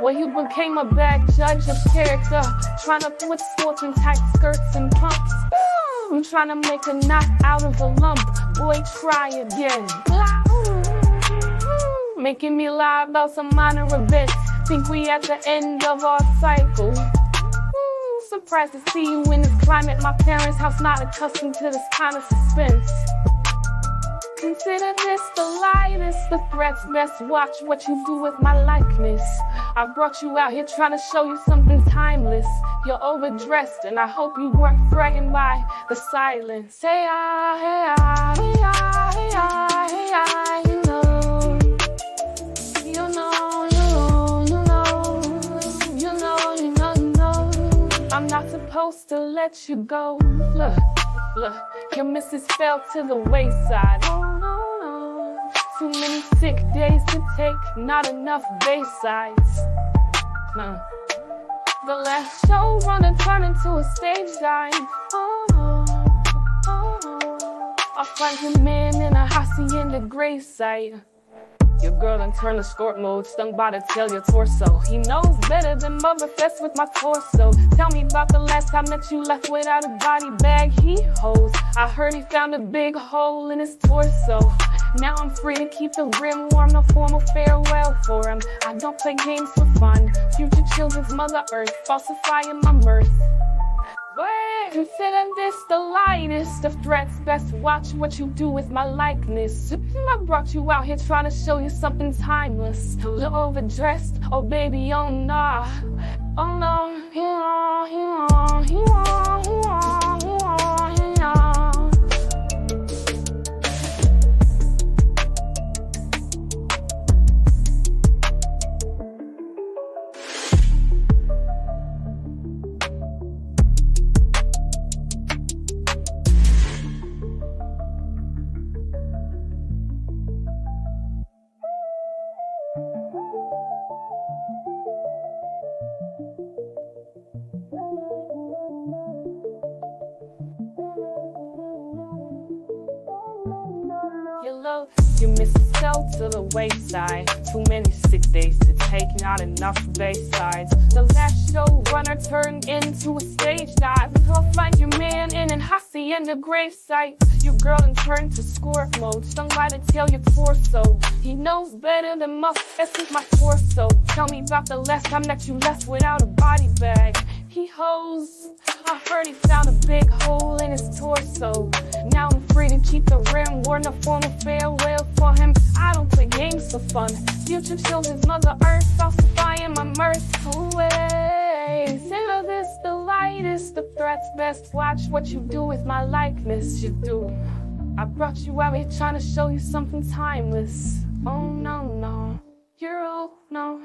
Well, you became a bad judge of character, trying to put sports in tight skirts and pumps. I'm trying to make a knot out of a lump. Boy, try again. Making me lie about some minor events. Think we at the end of our cycle. Surprised to see you in this climate. My parents' house not accustomed to this kind of suspense. Consider this the lightest, the threats best. Watch what you do with my likeness. I brought you out here trying to show you something timeless. You're overdressed, and I hope you weren't frightened by the silence. Hey, I, hey, I, hey, I, hey, I, hey, I, you know. You know, you know, you know, you know, you know, you know. I'm not supposed to let you go. Look, look, your missus fell to the wayside. Oh. Too many sick days to take, not enough sides. No. The last showrunner turned into a stage dive. Oh, oh, oh. oh. I'll find your man in a hacienda gravesite. Your girl done turned to skort mode, stung by the tail your torso. He knows better than mother fest with my torso. Tell me about the last time that you left without a body bag. He holds. I heard he found a big hole in his torso. Now I'm free to keep the rim warm, no formal farewell for him. I don't play games for fun. Future children's mother earth, falsifying my mirth. Consider this the lightest of threats. Best watch what you do with my likeness. I brought you out here trying to show you something timeless. You're overdressed, oh baby, oh nah. Oh no, you know, you know, you know, you know, You miss fell to the wayside. Too many sick days to take, not enough sides. The last show runner turned into a stage dive. I'll find your man in an hacienda gravesite. Your girl and turned to score mode, stung by the tail your torso. He knows better than most, that's with my torso. Tell me about the last time that you left without a body bag. He hoes. I heard he found a big hole in his torso. The worn a formal farewell for him. I don't play games for fun. Future children's mother earth, falsifying my mirth. Away. Consider this the lightest of threats. Best watch what you do with my likeness. You do. I brought you out here trying to show you something timeless. Oh no, no. You're oh no.